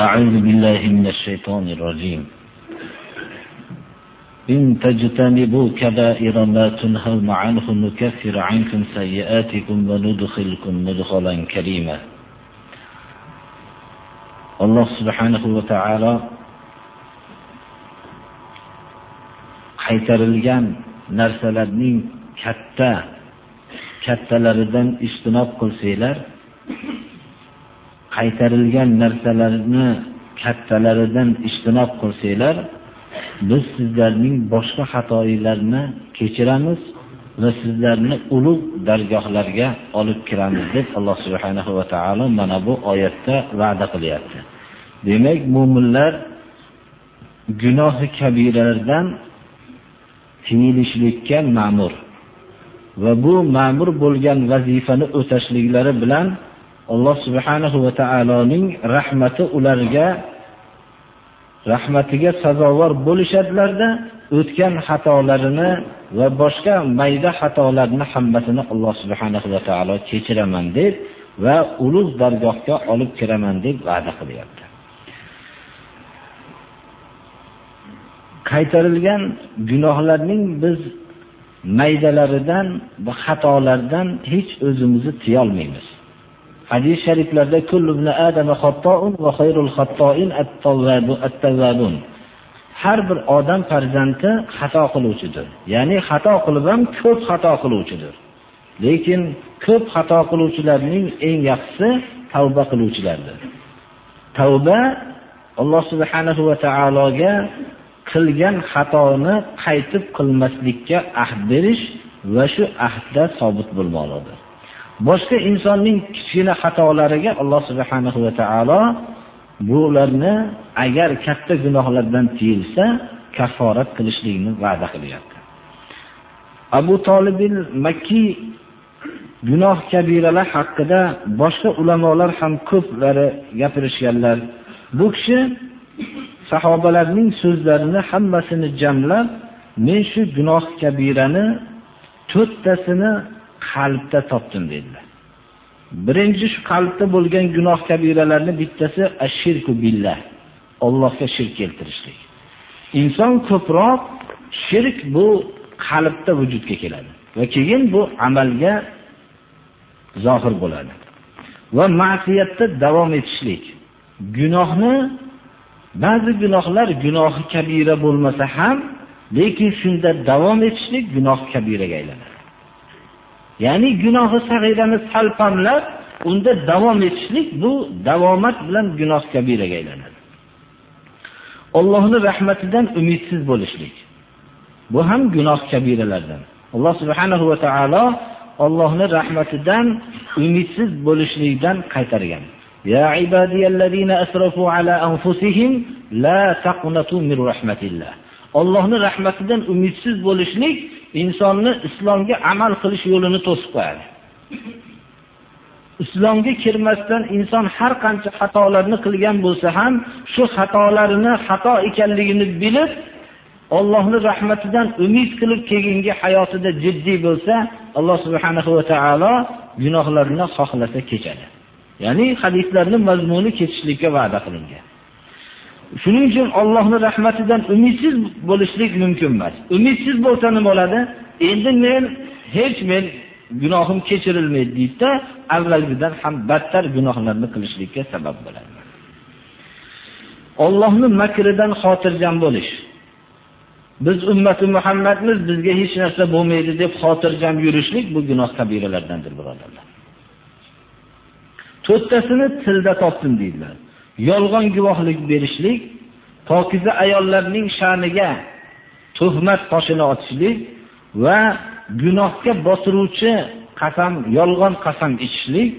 أعوذ بالله من الشيطان الرجيم إن تجتنبوا كبائر ما تنهون عنه نكفر عنكم سيئاتكم وندخلكم مدخلا كريما alloh subhanahu va taolo qaytarilgan narsalarning katta kattalaridan ijtinob qilsanglar qaytarilgan narsalarni kattalaridan ijtinob qilsanglar biz sizlarning boshqa xatoinglarni kechiramiz va sizlarni ulug' dargohlarga olib kiramiz deb alloh subhanahu va taolo mana bu oyatda va'da qilyapti. Demak mo'minlar gunohi kabiralardan tiyilishlikka ma'mur va bu ma'mur bo'lgan vazifani o'tashliklari bilan alloh subhanahu va taoloning rahmati ularga rahmatiga sazovor bo'lishadilarda o'tgan xatolarini va boshqa mayda xatolarni hammasini alloh subhanahu va taolo kechiraman deb va ulug' dargohga olib kiraman deb va'da qilyapti. Qaytarilgan gunohlarning biz maydalaridan va xatolardan hech o'zimizni tiyolmaymiz. Hadis shariflarda har bir odam farzandi xato qiluvchidir. Ya'ni xato qilib ham ko'p xato qiluvchidir. Lekin ko'p xato qiluvchilarning eng yaxshisi tavba qiluvchilardir. Tavba alloh subhanahu va taologa qilgan xatoni qaytib qilmaslikka ahd berish va shu ahdda sobit bo'lmoqdir. Boshqa insonning kichkina xatolariga alloh subhanahu va taolo bularni agar katta gunohlardan tiyilsa kafforat qilishlikni va'da qilyapti. Abu tolibil makkiy gunoh kabiralar haqida boshqa ulamolar ham ko'plari gapirishganlar. Bu kishi sahobalarning so'zlarini hammasini jamlab men shu gunoh kabirani to'rttasini qalbda topdim dedilar. Birinchi shu qalbda bo'lgan gunoh kabiralarni bittasi ashirku billah. Allohga shirk keltirishlik. Inson ko'proq shirk bu qalbda vujudga keladi va keyin bu amalga zohir bo'ladi. Va ma'siyatda davom etishlik. Gunohni ba'zi gunohlar gunohi kabira bo'lmasa ham lekin shunda davom etishlik gunoh kabiraga aylanadi. ya'ni gunohi sag'irani sal pamlab unda davom etishlik bu davomat bilan gunoh kabiraga aylanadi Allohni rahmatidan umidsiz bo'lishlik bu ham gunoh kabiralardan alloh subhanahu va taolo Allohni rahmatidan umidsiz bo'lishlikdan qaytargan يا عبادي الذين أسرفوا على أنفسهم لا تقنطوا من رحمة الله Allohning rahmatidan umidsiz bo'lishlik insonni islomga amal qilish yo'lini to'sib qo'yadi. Islomga kirmasdan inson har qancha xatolarni qilgan bo'lsa ham, shu xatolarini xato ekanligini bilib, Allohning rahmatidan umid qilib keyingi hayotida jiddiy bo'lsa, Alloh subhanahu va taolo gunohlarini xohlasa kechadi. Ya'ni hadislarni mazmuni ketishlikka va'da qilingan. Shuning uchun Allohning rahmatidan umidsiz bo'lishlik mumkin emas. Umidsiz bo'lsa nima bo'ladi? Endi men hech men gunohim kechirilmaydi deydi avvalgidan ham battar gunohlarni qilishlikka sabab bo'ladi. Allohning makridan xotirjam bo'lish. Biz ummati Muhammadmiz, bizga hech narsa bo'lmaydi deb xotirjam yurishlik bu gunoh kabiralardandir, birodarlar. To'rttasini tilda topdim deydilar. Yolg'on guvohlik berishlik, pokiza ayollarning sha'niga tuhmat toshini otishlik va gunohga bosiruvchi qasam, yolg'on qasam ichishlik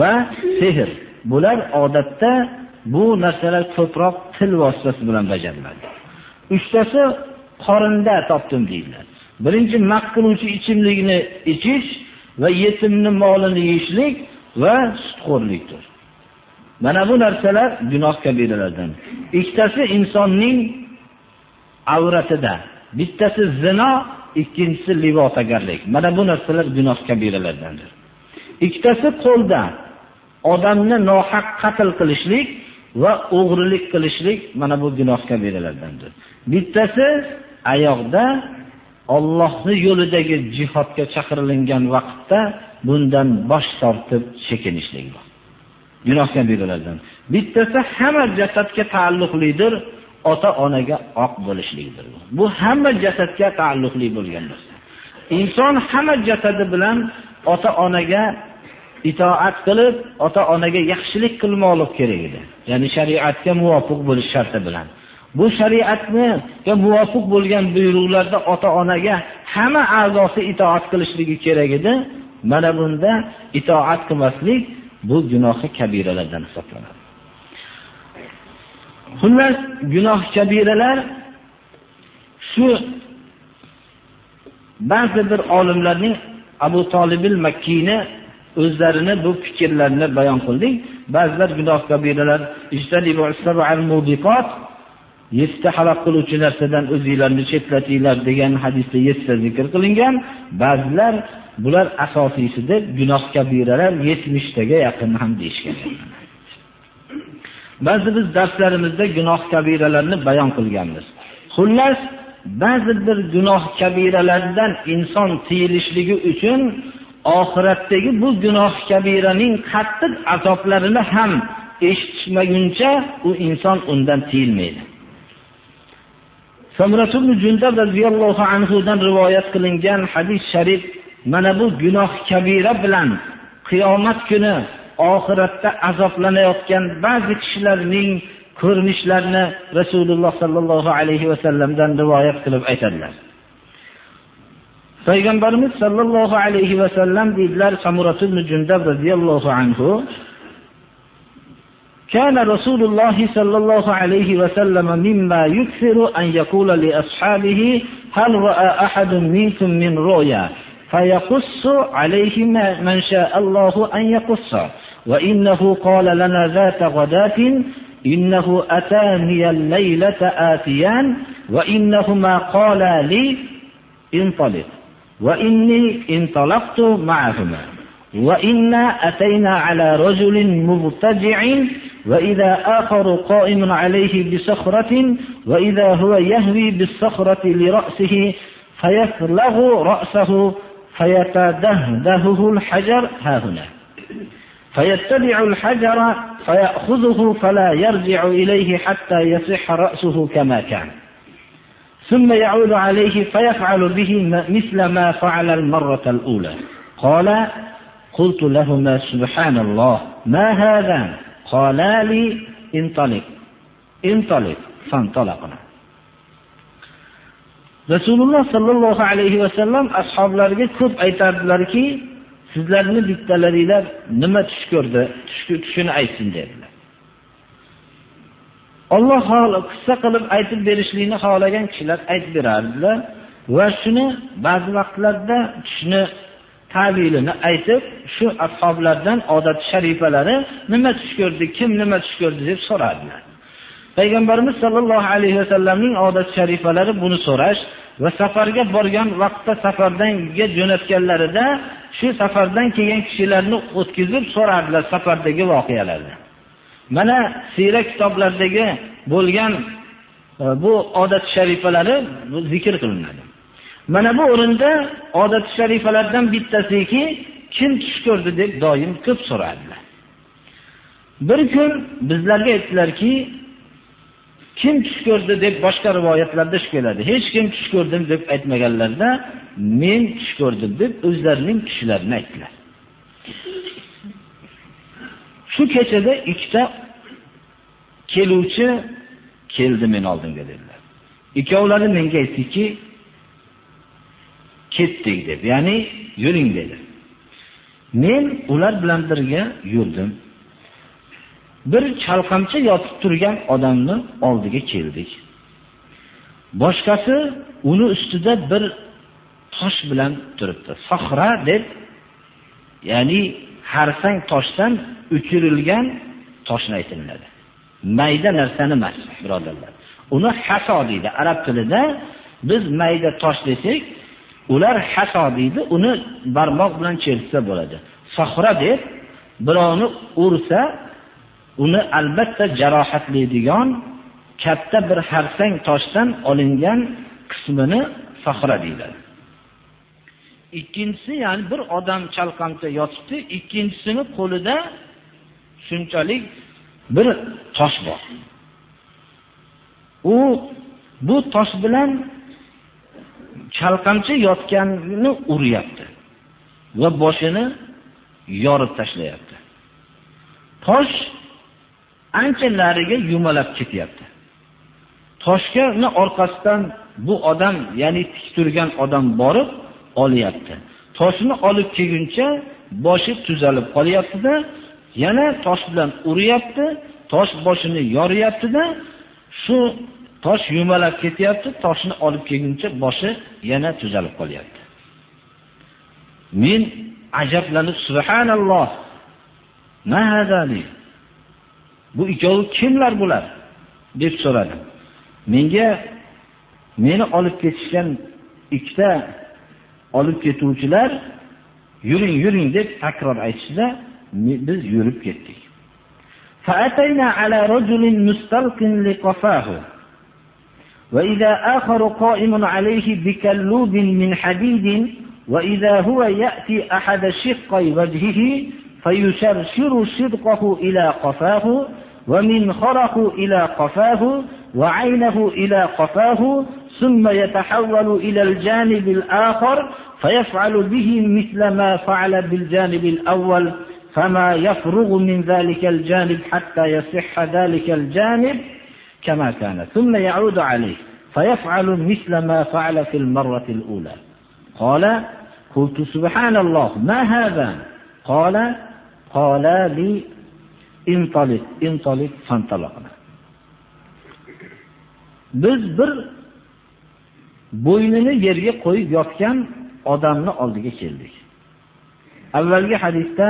va sehr. Bular odatda bu narsalar ko'proq til vositasi bilan bajariladi. Uchtasi qorinda topdim deydilar. Birinchi maq qiluvchi ichimlikni ichish va yetimni molini yeyishlik va sutxo'rlikdir. Mana bu narsalar gunoh kabiralardan. Ikkitasi insonning avratida, bittasi zino, ikkinchisi livotagarlik. Mana bu narsalar gunoh kabiralardandir. Ikkitasi qo'lda odamni nohaq qatl qilishlik va o'g'rilik qilishlik mana bu gunoh kabiralardandir. Bittasi oyoqda Allohning yo'lidagi jihodga chaqirilgan vaqtda bundan bosh tortib chekinishlik bor. Gunoh kabiralardan. Bittasi hamma jasadga taalluqlidir, ota-onaga oq bo'lishlikdir. Bu hamma jasadga taalluqli bo'lgan narsa. Inson hamma jasadi bilan ota-onaga itoat qilib, ota-onaga yaxshilik qilmoqlik kerak edi. Ya'ni shariatga muvofiq bo'lish sharti bilan. Bu shariatga muvofiq bo'lgan buyruqlarda ota-onaga hamma a'zosi itoat qilishligi kerak edi. Mana bunda itoat qilmaslik bu gunohi kabiralardan hisoblanadi. Xullas, gunoh kabiralar shu ba'zi bir olimlarning Abu Tolibil Makkini o'zlarini bu fikrlarini bayon qildik. Ba'zilar gunoh kabiralar ijtanibu as-sab'al mubiqat yettita halaq qiluvchi narsadan o'zinglarni chetlatinglar degan hadisda yettita zikr qilingan. Ba'zilar bular asosiysi deb gunoh kabiralar 70 taga yaqin ham deyshgan. Ba'zi biz darslarimizda gunoh kabiralarni bayon qilganmiz. Xullas, ba'zi bir gunoh kabiralardan inson tiyilishligi uchun oxiratdagi bu gunoh kabiraning qattiq azoblarini ham eshitmaguncha u inson undan tiyilmaydi. Samratul Jundab radhiyallohu anhu dan rivoyat qilingan hadis sharif mana bu gunoh kabira bilan qiyomat kuni oxiratda azoblanayotgan ba'zi kishilarning ko'rinishlarini Rasululloh sallallohu alayhi va sallamdan rivoyat qilib aytadilar. Payg'ambarimiz sallallohu alayhi va sallam deydilar Samurat ibn Jundab radhiyallohu anhu كان رسول الله صلى الله عليه وسلم مما يكثر أن يقول لأصحابه هل رأى أحد منكم من رؤيا فيقص عليه من شاء الله أن يقص. وإنه قال لنا ذات غداة إنه أتاني الليلة آتيان وإنهما قالا لي انطلق وإني انطلقت معهما. وإنا أتينا على رجل مضطجع وإذا آخر قائم عليه بصخرة وإذا هو يهوي بالصخرة لرأسه فيفلغ رأسه فيتدهدهه الحجر ها هنا. فيتبع الحجر فيأخذه فلا يرجع إليه حتى يصح رأسه كما كان. ثم يعود عليه فيفعل به مثل ما فعل المرة الأولى. قال قلت لهما سبحان الله ما هذا قالا لي انطلق انطلق فانطلقنا. Rasululloh sollallohu alayhi vasallam ashoblariga ko'p aytardilarki sizlarni bittalaringlar nima tush ko'rdi tushini aytsin dedilar. Alloh qissa qilib aytib berishlikni xohlagan kishilar aytib berardilar va shuni ba'zi vaqtlarda tushni ta'bilini aytib shu ashoblardan odat sharifalari nima tush ko'rdi kim nima tush ko'rdi deb so'radilar payg'ambarimiz sollallohu alayhi vasallamning odat sharifalari buni so'rash va safarga borgan vaqtda safardanga jo'natganlarida shu safardan kelgan kishilarni o'tkazib so'rardilar safardagi voqealarni. Mana siyrat kitoblaridagi bo'lgan e, bu odat sharifalari zikr qilinadi. Mana bu o'rinda odat sharifalardan bittasiki kim tush ko'rdi deb doim ko'p so'radilar. Bir kun bizlarga aytdilarki, kim tush ko'rdi deb boshqa rivoyatlarda shu keladi. Hech kim tush ko'rdim deb aytmaganlarda men tush ko'rdim deb o'zlarining tushlarini aytdilar. Shu kechada ikkita keluvchi keldi men oldimga dedilar. Ikkovlari menga aytdiki, ketdik deb, ya'ni yuring dedi. Men ular bilan birga yurdim. Bir chalqamcha yotib turgan odamni oldiga keldik. Boshqasi uni ustida bir tosh bilan turibdi. Sohra deb, ya'ni harsang toshdan uchirilgan toshni aytiladi. Mayda narsani emas, birodarlar. Uni haso deydi. Arab tilida biz mayda tosh desak, ular haso deydi. Uni barmoq bilan chertsa bo'ladi. Sohra deb birovni ursa, uni albatta jarohatlaydigan katta bir harsang toshdan olingan qismini sohra deyiladi. Ikkinchisi, ya'ni bir odam chalqamcha yotibdi, ikkinchisini qo'lida shunchalik bir tosh bor. U bu tosh bilan chalqamcha yotganini uryapti va boshini yorib tashlayapti. Tosh ancha nariga yumalab ketyapti. Toshkani orqasidan bu odam, ya'ni tik turgan odam borib olyapti. Toshni olib kelguncha boshi tuzalib qolyapti-da, yana tosh bilan uryapti, tosh boshini yoryapti-da, shu tosh yumalab ketyapti, toshni olib kelguncha boshi yana tuzalib qolyapti. Men ajablanib subhanalloh. Ma hadali? Bu ikkovi kimlar bular? deb so'radim. Menga meni olib ketishgan ikkita olib ketuvchilar yuring yuring deb takror aytishda biz yurib ketdik. فأتينا على رجل مستلق لقفاه وإذا آخر قائم عليه بكلوب من حديد وإذا هو يأتي أحد شقي وجهه فيشرشر شدقه إلى قفاه ومنخره إلى قفاه وعينه إلى قفاه ثم يتحول إلى الجانب الآخر فيفعل به مثل ما فعل بالجانب الأول فما يفرغ من ذلك الجانب حتى يصح ذلك الجانب كما كان. ثم يعود عليه فيفعل مثل ما فعل في المرة الأولى. قال قلت سبحان الله ما هذا؟ قال قال لي intolik, intolik fantaloqni. Biz bir bo'ynini yerga qo'yib yotgan odamni oldiga keldik. Avvalgi hadisda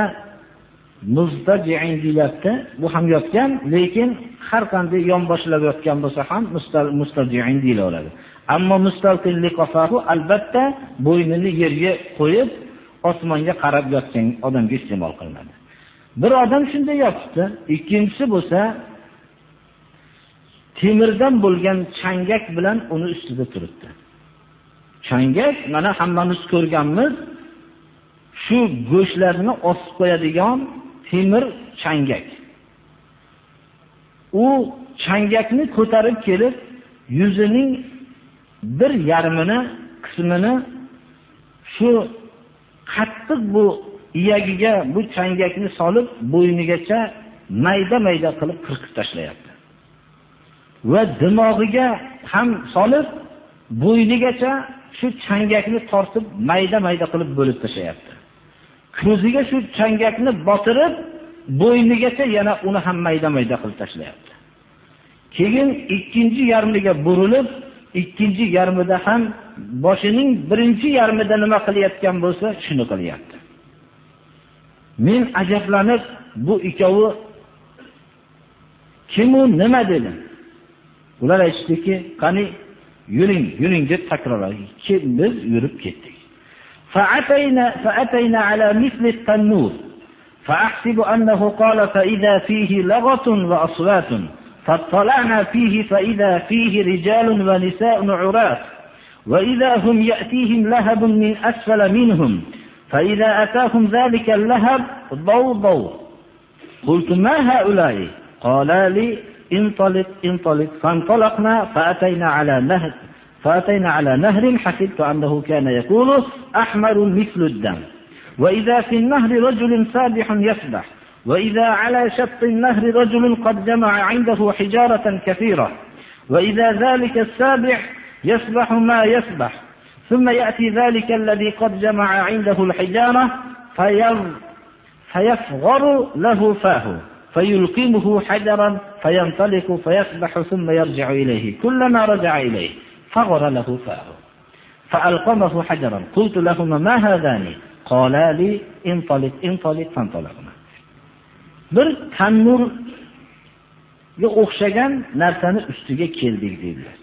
muzdaji'in deyiladi. Bu ham yotgan, lekin har qanday yonboshlab yotgan bo'lsa ham mustaji'in deyilaveradi Ammo albatta bo'ynini yerga qo'yib osmonga qarab yotgan odamga iste'mol qilinadi. Bir odam shunday yotibdi, ikkinchisi bo'lsa temirdan bo'lgan changak bilan uni ustida turibdi. Changak mana hammamiz ko'rganmiz. Shu go'shtlarni osib qo'yadigan temir changak. U changakni ko'tarib kelib, yuzining bir yarmini qismini shu qattiq bu iyagiga bu changakni solib bo'ynigacha mayda-mayda qilib qirqib tashlayapti. Va dimog'iga ham solib bo'ynigacha shu changakni tortib mayda-mayda qilib bo'lib tashlayapti. Ko'ziga shu changakni botirib, bo'ynigacha yana uni ham mayda-mayda qilib tashlayapti. Keyin ikkinchi yarmiga burilib, ikkinchi yarmida ham boshining birinchi yarmida nima qilayotgan bo'lsa, shuni qilyapti. Men ajablanib, bu ikkovi kim u nima dedim. Ular aytishdiki, qani yuring yuring deb takrorladi biz yurib ketdik فأتينا فأتينا على مثل التنور فأحسب أنه قال فإذا فيه لغة وأصوات فاطلعنا فيه فإذا فيه رجال ونساء عراة وإذا هم يأتيهم لهب من أسفل منهم فإذا أتاهم ذلك اللهب ضوضوا ضو. قلت ما هؤلاء؟ قال لي انطلق انطلق. فانطلقنا فأتينا على نهر فأتينا على نهر حسبت أنه كان يقول أحمر مثل الدم. وإذا في النهر رجل سابح يسبح. وإذا على شط النهر رجل قد جمع عنده حجارة كثيرة. وإذا ذلك السابح يسبح ما يسبح. ثم يأتي ذلك الذي قد جمع عنده الحجارة فيفغر له فاه فيلقمه حجرا فينطلق فيسبح ثم يرجع إليه. كلما رجع إليه فغر له فاه فألقمه حجرا. قلت لهما ما هذان؟ قالا لي انطلق انطلق فانطلقنا. Bir tannurga o'xshagan narsani ustiga keldik dedilar.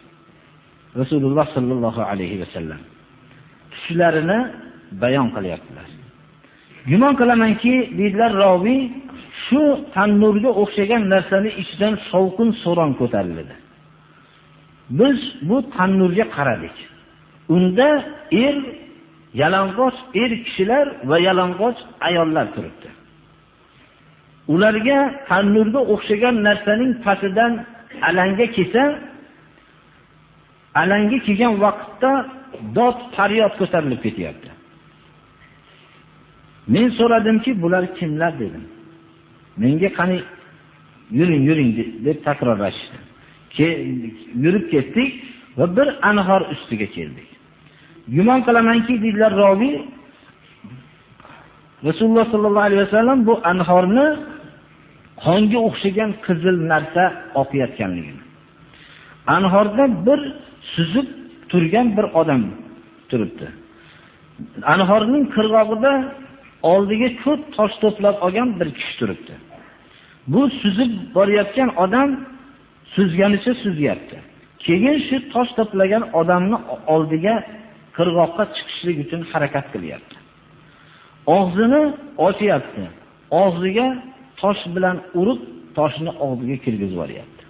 Rasululloh sollallohu alayhi vasallam. Tushlarini bayon qilyaptilar. Gumon qilamanki deydilar roviy shu tannurga o'xshagan narsani ichidan shovqin so'ron ko'tarildi biz bu tannurga qaradik. Unda er yalang'och er kishilar va yalang'och ayollar turibdi. Ularga tannurga o'xshagan narsaning pastidan alanga kelsa alanga kelgan vaqtda dod faryod ko'tarilib ketyapti. Men so'radimki bular kimlar dedim. Menga qani yuring yuring deb takrorlashdi yurib ketdik va bir anhor ustiga keldik. Gumon qilamanki dedilar roviy rasululloh sallallohu alayhi vasallam bu anhorni qonga o'xshagan qizil narsa oqayotganligini anhorda bir suzib turgan bir odam turibdi. Anhorning qirg'og'ida oldiga ko'p tosh to'plab olgan bir kishi turibdi. Bu suzib borayotgan odam suzganicha suzyapti. Keyin shu tosh to'plagan odamni oldiga qirg'oqqa chiqishlik uchun harakat qilyapti. Og'zini ochyapti. Og'ziga tosh bilan urib toshni og'ziga kirgizib yuboryapti.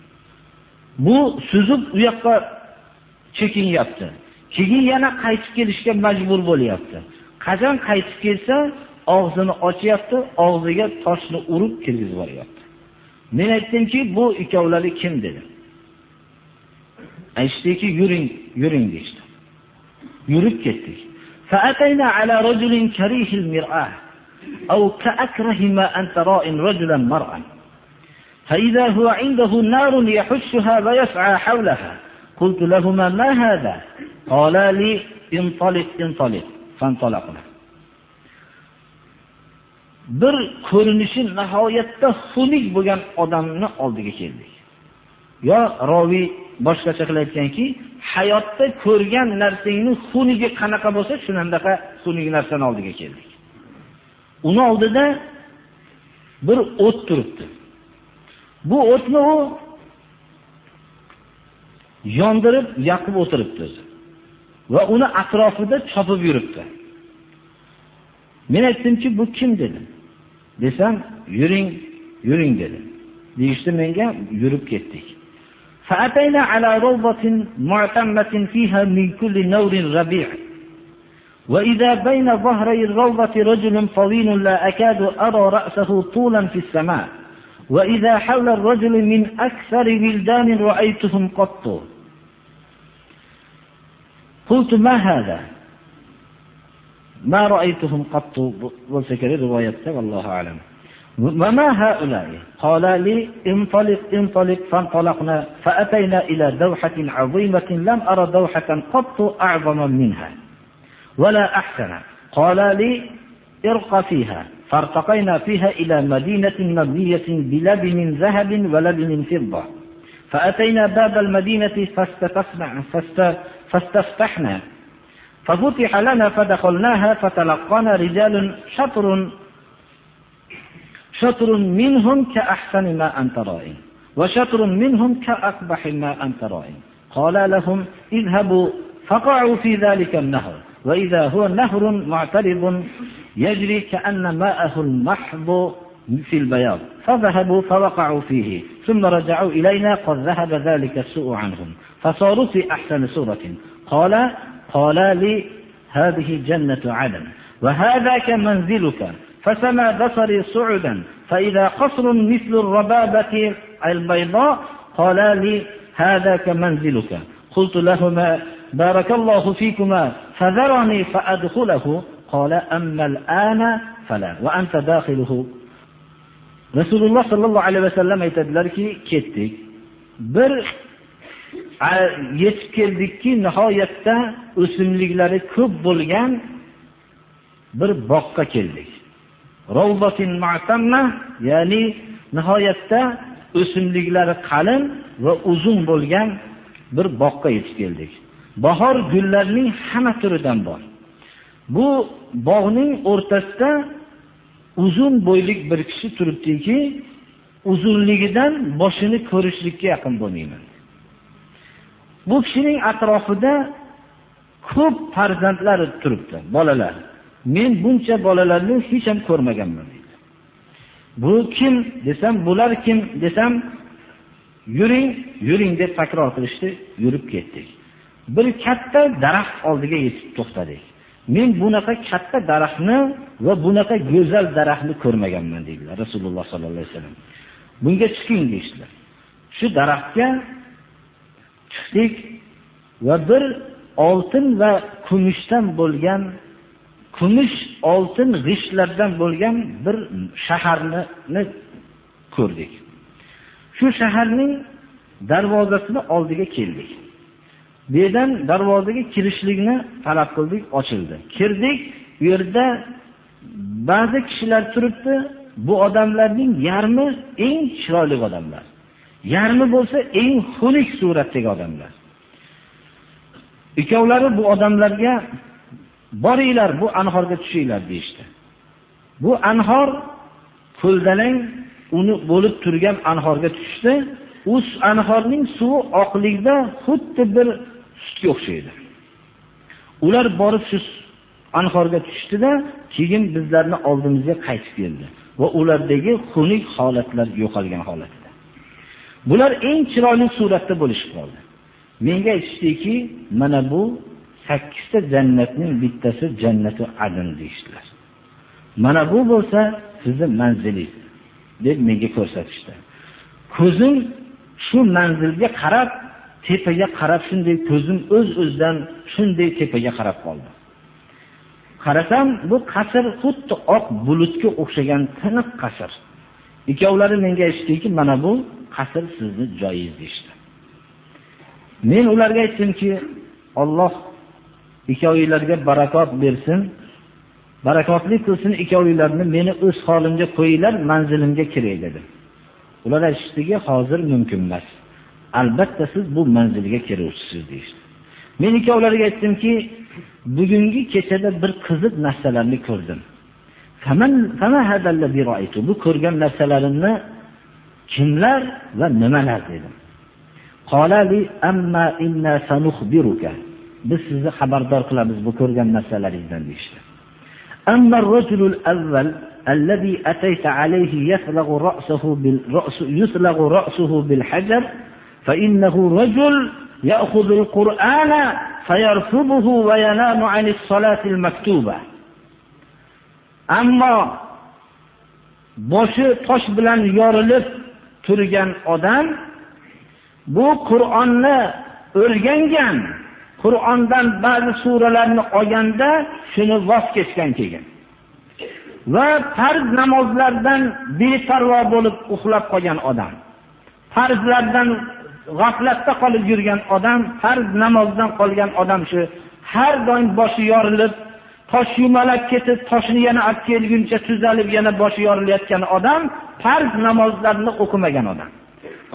Bu suzib u yoqqa chekinyapti keyin yana qaytib kelishga majbur bo'lyapti qachon qaytib kelsa og'zini ochyapti og'ziga toshni urib kirgizib yuboryapti men aytdimki bu ikkovlari kim dedim aytishdiki yuring yuring deyishdi yurib ketdik فأتينا على رجل كريه المرآة أو كأكره ما أنت راء رجلا مرأة فإذا هو عنده نار يحشها ويسعى حولها قلت لهما ما هذا قالا لي انطلق انطلق فانطلقنا bir ko'rinishi nihoyatda xunuk bo'lgan odamni oldiga keldik yo roviy boshqacha qilib aytganki hayotda ko'rgan narsangni xunugi qanaqa bo'lsa shunaqa xunuk narsani oldiga keldik uni oldida bir o't turibdi bu o'tni u yondirib yoqib o'tiribdi va uni atrofida chopib yuribdi men aytdimki bu kim dedim desam yuring yuring dedi deyishdi menga yurib ketdik فأتينا على روضة معتمة فيها من كل نور ربيع وإذا بين ظهري الروضة رجل طويل لا أكاد أرى رأسه طولا في السماء وإذا حول الرجل من أكثر ولدان رأيتهم قط قلت ما هذا؟ ما رأيتهم قط والسكري رواية والله أعلم. وما هؤلاء؟ قال لي انطلق انطلق فانطلقنا فأتينا إلى دوحة عظيمة لم أرى دوحة قط أعظم منها ولا أحسن. قال لي ارق فيها. فارتقينا فيها إلى مدينة مبنية بلبن ذهب ولبن فضة. فأتينا باب المدينة فاستفتحنا ففتح لنا فدخلناها فتلقانا رجال شطر شطر منهم كأحسن ما أنت رائن وشطر منهم كأقبح ما أنت رائن قال لهم اذهبوا فقعوا في ذلك النهر وإذا هو نهر معترض يجري كأن ماءه المحض. في البياض. فذهبوا فوقعوا فيه. ثم رجعوا إلينا قد ذهب ذلك السوء عنهم. فصاروا في أحسن سورة قال قال لي هذه جنة عدن. وهذاك منزلك فسما بصري صعدا. فإذا قصر مثل الربابة البيضاء قال لي هذاك منزلك قلت لهما بارك الله فيكما. فذرني فأدخله. قال أما الآن فلا وأنت داخله. Rasululloh sallallohu alayhi vasallam aytadilarki ketdik. Bir yetib keldikki nihoyatda o'simliklari ko'p bo'lgan bir boqqa keldik. Ya'ni nihoyatda o'simliklari qalin va uzun bo'lgan bir boqqa yetib keldik. Bahor gullarining hamma turidan bor. Bu bog'ning o'rtasida uzun bo'ylik bir kishi turibdiki uzunligidan boshini ko'rishlikka yaqin bo'lmayman. Bu kishining atrofida ko'p farzandlar turibdi bolalar. Men buncha bolalarni hech ham ko'rmaganman deydi. Bu kim desam bular kim desam yuring yuring deb takror qilishdi yurib ketdik. Bir katta daraxt oldiga yetib to'xtadik. Men bunaqa katta daraxtni va bunaqa go'zal daraxtni ko'rmaganman deydilar rasululloh sollallohu alayhi vasallam. Bunga chiqing deyishdilar. Shu daraxtga chiqdik va bir oltin va kumushdan bo'lgan kumush oltin g'ishtlardan bo'lgan bir shaharni ko'rdik. Shu shaharning darvozasini oldiga keldik. Bu darvozaga kirishlikni talab qildik ochildi. Kirdik u yerda ba'zi kishilar turibdi bu odamlarning yarmi eng chiroyli odamlar. Yarmi bo'lsa eng xunuk suratdagi odamlar. Ikkovlari bu odamlarga boringlar bu anhorga tushinglar deyishdi. Bu anhor ko'ldalang uni bo'lib turgan anhorga tushdi. U anhorning suvi oqlikda xuddi bir sutga o'xshaydi. Ular borib shu anhorga tushdida keyin bizlarni oldimizga qaytib keldi va ulardagi xunuk holatlar yo'qolgan holatda bular eng chiroyli suratda bo'lishib qoldi. Menga aytishdiki mana bu sakkizta jannatning bittasi jannati adn deyishdilar. Mana bu bo'lsa sizning manzilingiz deb menga ko'rsatishdi. Ko'zim shu manzilga qarab tepaga qarab shunday ko'zim o'z öz o'zidan shunday tepaga qarab qoldi. Qarasam bu qasr xuddi oq bulutga o'xshagan tiniq qasr. Ikkovlari menga aytishdiki mana bu qasr sizni joyingiz deyishdi. Men ularga aytdimki olloh ikkovinglarga barakot bersin. Barakotli qilsin ikkovinglarni meni o'z holimga qo'yinglar manzilimga kiray dedim. Ular aytishdiki hozir mumkin emas. albatta siz bu manzilga kiruvchisiz deyishdi men ikkovlariga aytdimki bugungi kechada bir qiziq narsalarni ko'rdim bu ko'rgan narsalarimni kimlar va nimalar dedim biz sizni xabardor qilamiz bu ko'rgan narsalaringizdan deyishdi أما الرجل الأول الذي أتيت عليه يثلغ رأسه بالرأس يثلغ رأسه بالحجر فإنه رجل يأخذ القرآن فيرفضه وينام عن الصلاة المكتوبة أما boshi tosh bilan yorilib turgan odam bu qur'onni o'rgangan qur'ondan ba'zi suralarni olganda shuni voz kechgan keyin va farz namozlardan beparvo bo'lib uxlab qolgan odam farzlardan g'aflatda qolib yurgan odam farz namozdan qolgan odam shu har doim boshi yorilib tosh yumalab ketib toshni yana olib kelguncha tuzalib yana boshi yorilayotgan odam farz namozlarni o'qimagan odam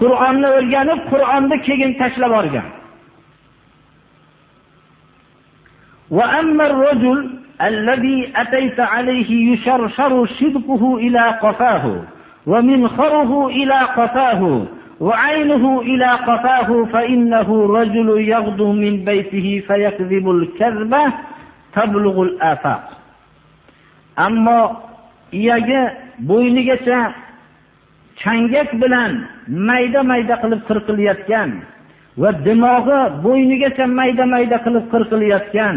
qur'onni o'rganib qur'onni keyin tashlab yuborgan وأما الرجل الذي أتيت عليه يشرشر شدقه إلى قفاه ومنخره إلى قفاه وعينه إلى قفاه فإنه رجل يغدو من بيته فيكذب الكذبة تبلغ الآفاق أما iyagi bo'ynigacha changak bilan mayda mayda qilib qirqilayotgan va dimog'i bo'ynigacha mayda mayda qilib qirqilayotgan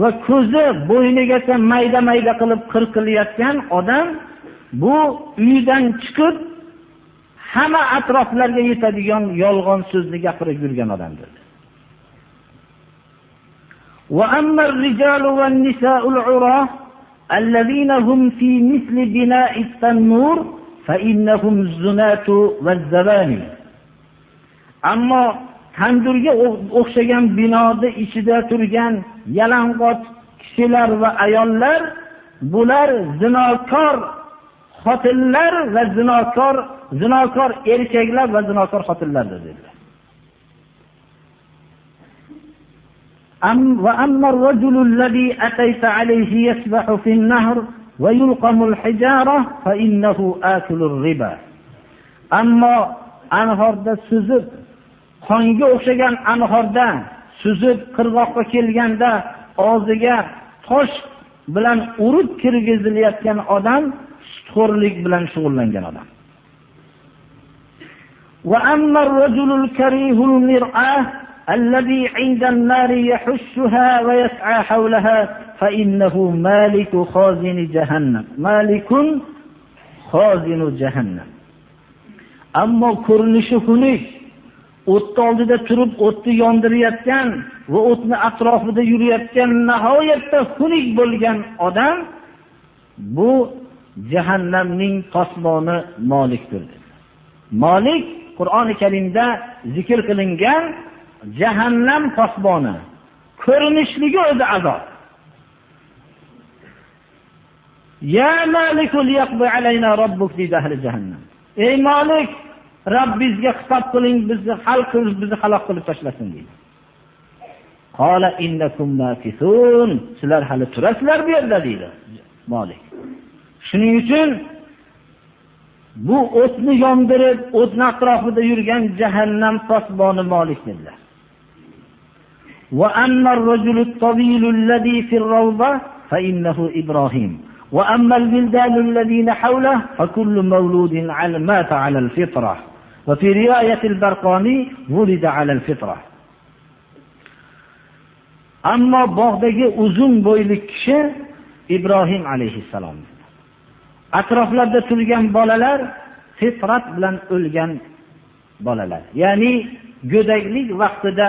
va ko'zi bo'ynigacha mayda mayda qilib qirqilayotgan odam bu uydan chiqib hamma atroflarga yetadigan yolg'on so'zni gapirib yurgan odamdir وأما الرجال والنساء العراة الذين هم في مثل بناء التنور فإنهم الزنات والزباني أما tandurga o'xshagan binoni ichida turgan yalang'och kishilar va ayollar bular zinokor xotinlar va zinokor zinokor erkaklar va zinokor xotinlardir dedilar. أم وأما الرجل الذي أتيت عليه يسبح في النهر ويلقم الحجارة فإنه آكل الربا أما anhorda suzib qonga o'xshagan anhorda suzib qirg'oqqa kelganda og'ziga tosh bilan urib kirgizilayotgan odam sutxo'rlik bilan shug'ullangan odam وأما الرجل الكريه المرآة الذي عند النار يحشها ويسعى حولها فإنه مالك خازن جهنم مالك خازن جهنم ammo ko'rinishi xunuk o'tni oldida turib o'tni yondirayotgan va o'tni atrofida yurayotgan nihoyatda xunuk bo'lgan odam bu jahannamning posboni molikdir molik qur'oni karimda zikr qilingan jahannam posboni ko'rinishligi o'zi azob. Ya malikul yaqbi alayna robbuk fi ahli jahannam. Ey molik robbingizga xitob qiling bizni hal qilib bizni halok qilib tashlasin deydi. Sizlar hali turasizlar bu yerda deydi molik shuning uchun bu o'tni yondirib o'tni atrofida yurgan jahannam posboni molik dedilar وأما الرجل الطويل الذي في الروضة فإنه إبراهيم وأما البلدان الذين حوله فكل مولود مات على الفطرة وفي رواية البرقاني ولد على الفطرة ammo bog'dagi uzun bo'yli kishi ibrohim alayhissalom atroflarda turgan bolalar fitrat bilan o'lgan bolalar. Ya'ni go'daklik vaqtida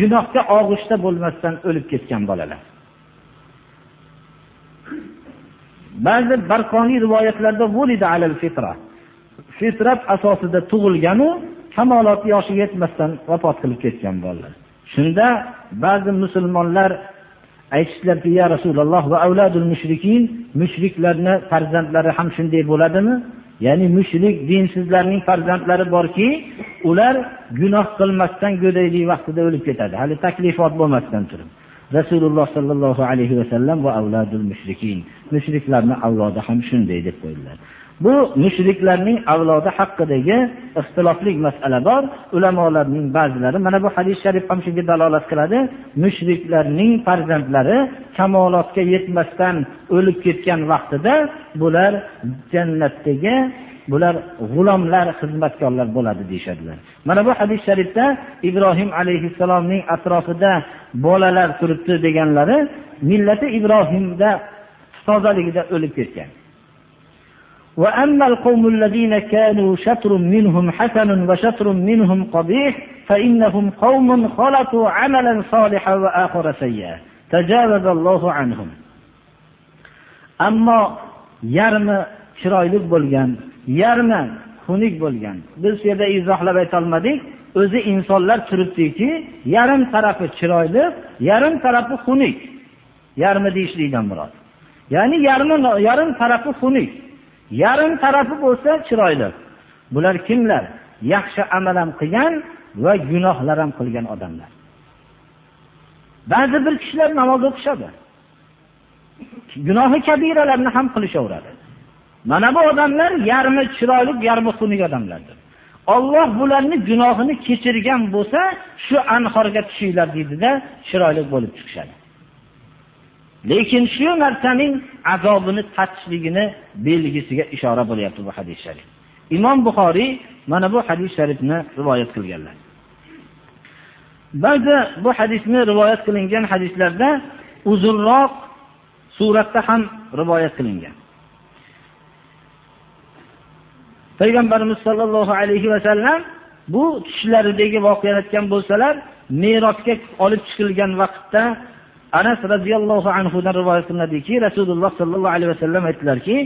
gunohga og'ishda bo'lmasdan o'lib ketgan bolalar. Ba'zi barqoniy rivoyatlarda fitrat asosida tug'ilganu kamolot yoshiga yetmasdan vafot qilib ketgan bolalar. Shunda ba'zi musulmonlar aytishdilarki ya rasululloh va avladul mushrikin mushriklarni farzandlari ham shunday bo'ladimi? Ya'ni mushrik dinsizlarning farzandlari borki ular gunoh qilmasdan go'daylik vaqtida o'lib ketadi. Hali taklifot bo'lmasdan turib. Rasululloh sollallohu alayhi vasallam va avladul mushrikin mushriklarni avlodi ham shunday deb qo'ydilar. Bu mushriklarning avlodi haqidagi ixtilofli masala bor. Ulamolarning ba'zilari mana bu hadis sharif ham shunga dalolat qiladi. Mushriklarning farzandlari kamolotga yetmasdan o'lib ketgan vaqtida bular jannatdagi bular g'ulomlar xizmatkorlar bo'ladi deyishadilar. Mana bu hadis sharifda ibrohim alayhissalomning atrofida bolalar turibdi deganlari millati ibrohimda tozaligida o'lib ketgan. وأما القوم الذين كانوا شطر منهم حسن وشطر منهم قبيح فإنهم قوم خلطوا عملا صالحا وآخر سيئا تجاوز الله عنهم أما yarmi chiroyli bo'lgan yarmi xunuk bo'lgan biz bu yerda izohlab aytolmadik o'zi insonlar turibdiki yarim tarafi chiroyli yarim tarafi xunuk yarmi deyishlikdan murod ya'ni yarmi yarim tarafi xunuk yarim tarafi bo'lsa chiroyli. Bular kimlar? Yaxshi amal ham qilgan va gunohlar ham qilgan odamlar. Ba'zi bir kishilar namoz o'qishadi. Gunohi kabiralarni ham qilishaveradi. Mana bu odamlar yarmi chiroyli yarmi xunuk odamlardir. Olloh bularni gunohini kechirgan bo'lsa shu anhorga tushinglar deydida chiroyli bo'lib chiqishadi. Lekin shu narsaning azobini tatishligini belgisiga ishora bo'lyapti bu hadis sharif. Imom buxoriy mana bu hadis sharifni rivoyat qilganlar. Ba'zi bu hadisni rivoyat qilingan hadislarda uzunroq suratda ham rivoyat qilingan. Payg'ambarimiz sollallohu alayhi vasallam bu tushlaridagi voqea aytgan bo'lsalar merosga olib chiqilgan vaqtda anas roziyallohu anhudan rivoyat qilinadiki rasululloh sollallohu alayhi vasallam aytdilarki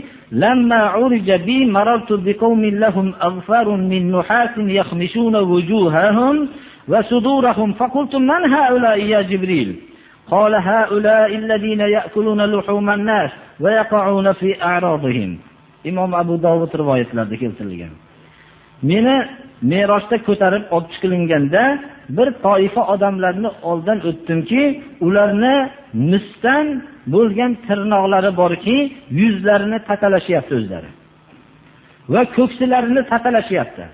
وصدورهم فقلت من هؤلاء يا جبريل قال هؤلاء الذين يأكلون لحوم الناس ويقعون في أعراضهم imom abu dovud rivoyatlarida keltirilgan meni merosda ko'tarib olib chiqilinganda bir toifa odamlarni oldidan o'tdimki ularni misdan bo'lgan tirnoqlari borki yuzlarini tatalashyapti o'zlari. Va ko'ksilarini tatalashyapti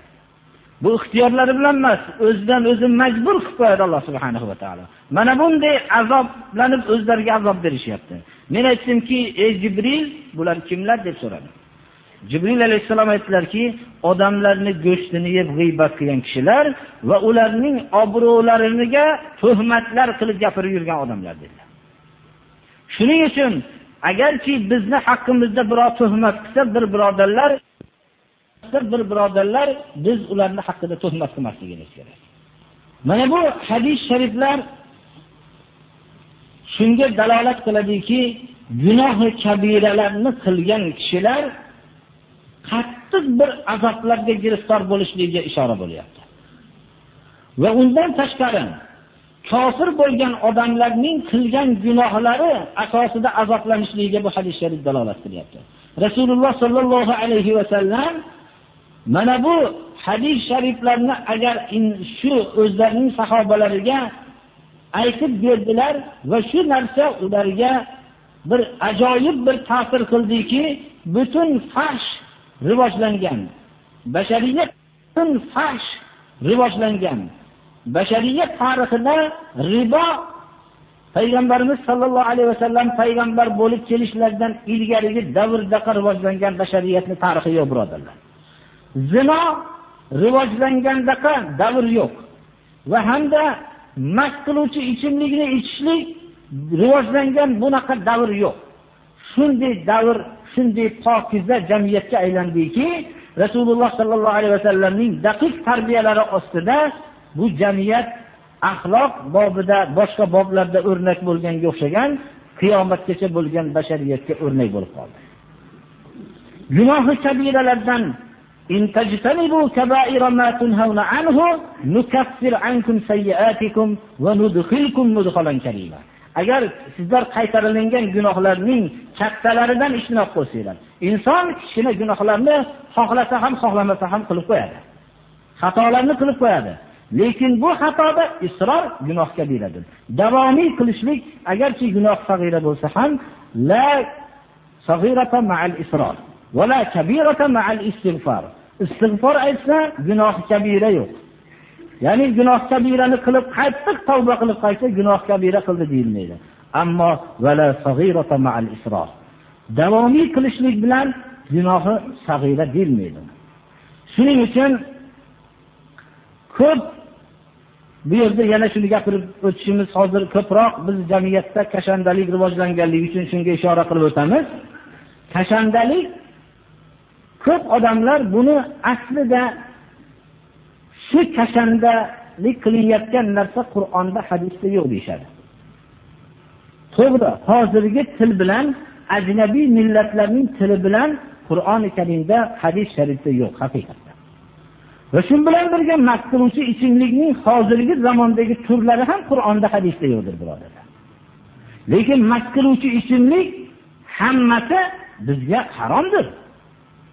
bu ixtiyorlari bilan emas o'zidan o'zi majbur qilib qo'yadi alloh subhanahu va taolo. Mana bunday azoblanib o'zlariga azob berishyapti. Men aytdimki ey jibril bular kimlar? deb so'radim jibril alayhissalom aytdilarki odamlarni go'shtini yeb g'iybat qilgan kishilar va ularning obro'lariga tuhmatlar qilib gapirib yurgan odamlar dedilar. Shuning uchun agarki bizni haqqimizda birov tuhmat qilsa bir birodarlar bir birodarlar biz ularni haqida tuhmat qilmasligimiz kerak. Mana bu hadis shariflar shunga dalolat qiladiki gunohi kabiralarni qilgan kishilar qattiq bir azoblarga giriftor bo'lishligiga ishora bo'lyapti. Va undan tashqari kofir bo'lgan odamlarning qilgan gunohlari asosida azoblanishligiga bu hadis sharif dalolat qilyapti. Rasululloh sollallohu alayhi va sallam mana bu hadis shariflarni agar shu o'zlarining sahobalariga aytib berdilar va shu narsa ularga bir ajoyib bir ta'sir qildiki butun fahsh rivojlangan. Bashariyat butun fahsh rivojlangan. Bashariyat tarixida ribo payg'ambarimiz sollallohu alayhi vasallam payg'ambar bo'lib kelishlaridan ilgarigi davrdaqa rivojlangan bashariyatni tarixi yo'q birodarlar. Zino rivojlangandaqa davr yo'q va hamda mast qiluvchi ichimlikni ichishlik rivojlangan bunaqa davr yo'q. Shunday davr shunday pokiza jamiyatga aylandiki rasululloh sollallohu alayhi vasallamning daqiq tarbiyalari ostida bu jamiyat axloq bobida boshqa boblarda o'rnak bo'lganga o'xshagan qiyomatgacha bo'lgan bashariyatga o'rnak bo'lib qoldi. Gunohi kabiralardan intajtanibu kabaira ma tunhauna anhu nukaffir ankum sayyi'atikum va nudkhilkum mudkhalan karima. Agar sizlar qaytarilingan gunohlarning kattalaridan ishtinob qilsanglar inson kichkina gunohlarni xohlasa ham xohlamasa ham qilib qo'yadi. Xatolarni qilib qo'yadi. Lekin bu xatoda isror gunoh kabiradir davomiy qilishlik agarchi gunoh sag'ira bo'lsa ham la sag'irata ma'al isror va la kabiratan ma'al istig'for aytsa gunoh kabira yo'q. Ya'ni gunoh kabirani qilib qattiq tavba qilib qaytsa gunoh kabira qildi deyilmaydi. Ammo davomiy qilishlik bilan gunohi sag'ira deyilmaydi. Shuning uchun ko'p bu yerda yana shuni gapirib o'tishimiz hozir ko'proq. Biz jamiyatda kashandalik rivojlanganligi uchun shunga ishora qilib o'tamiz. Kashandalik ko'p odamlar buni aslida shu kashandalik qilinayotgan narsa qur'onda hadisda yo'q deyishadi. To'g'ri hozirgi til bilan ajnabiy millatlarning tili bilan qur'oni karimda hadis sharifda yo'q haqiqatda va shu bilan birga mast qiluvchi ichimlikning hozirgi zamondagi turlari ham qur'onda hadisda yo'qdir birodarlar. Lekin mast qiluvchi ichimlik hammasi bizga haromdir.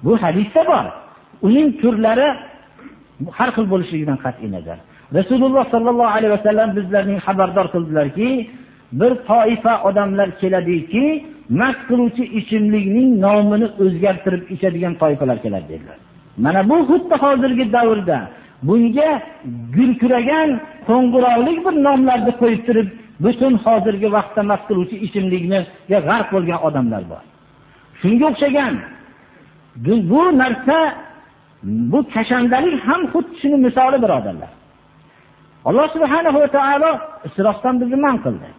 Bu hadisda bor. Uning turlari har xil bo'lishligidan qat'iy nazar. Rasululloh sollallohu alayhi vasallam bizlarning xabardor qildilarki bir toifa odamlar keladiki mast qiluvchi ichimlikning nomini o'zgartirib ichadigan toifalar keladi dedilar. Mana bu xuddi hozirgi davrda bunga gurkiragan qo'ng'iroqlik bir nomlarni qo'yib turib butun hozirgi vaqtda mast qiluvchi ichimlikniga g'arq bo'lgan odamlar bor. Shunga o'xshagan bu narsa bu kashandalik ham xuddi shuni misoli birodarlar. Alloh subhanahu va taolo isrofdan bizni man qildi.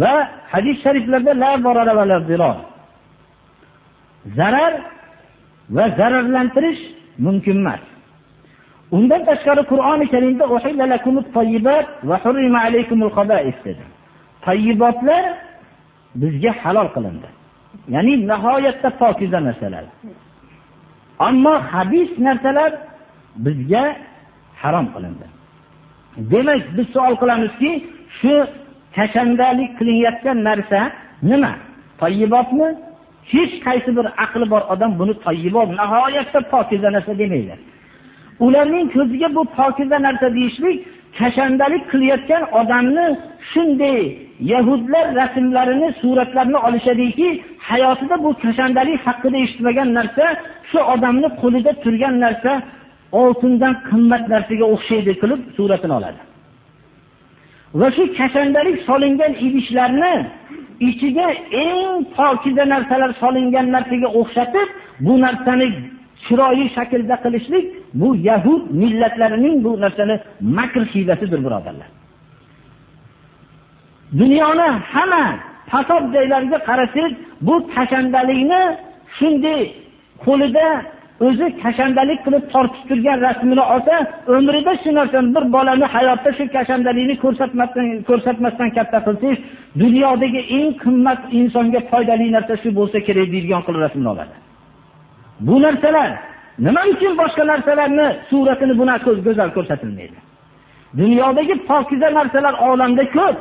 Va hadis shariflarda zarar va zararlantirish mumkin emas. Undan tashqari qur'oni karimda tayyibotlar bizga halol qilindi. Ya'ni nihoyatda pokiza narsalar. Ammo habis narsalar bizga harom qilindi. Demak biz savol qilamizki shu kashandalik qilinayotgan narsa nima? Tayyibotmi hech qaysi bir aqli bor odam buni toyyibot nihoyatda pokiza narsa demaydi. Ularning ko'ziga bu pokiza narsa deyishlik kashandalik qilayotgan odamni shunday yahudlar rasmlarini suratlarini olishadiki hayotida bu kashandalik haqida eshitmagan narsa shu odamni qo'lida turgan narsa oltindan qimmat narsaga o'xshaydi qilib suratini oladi. Va shu kashandalik solingan idishlarni ichiga eng pokiza narsalar solingan narsaga o'xshatib bu narsani chiroyli shaklda qilishlik bu yahud millatlarining bu narsani makr hiylasidir birodarlar. Dunyoni hamma fasod deylarga qarasangiz bu kashandalikni shunday qo'lida o'zi kashandalik qilib tortib turgan rasmini olsa umrida shu narsani bir bolani hayotda shu kashandalikni ko'rsatmasdan ko'rsatmasdan katta qilsangiz dunyodagi eng qimmat insonga foydali narsa shu bo'lsa kerak deydigan qilib rasmini oladi. Bu narsalar nima uchun boshqa narsalarni suratini bunaqa go'zal ko'rsatilmaydi? Dunyodagi pokiza narsalar olamda ko'p.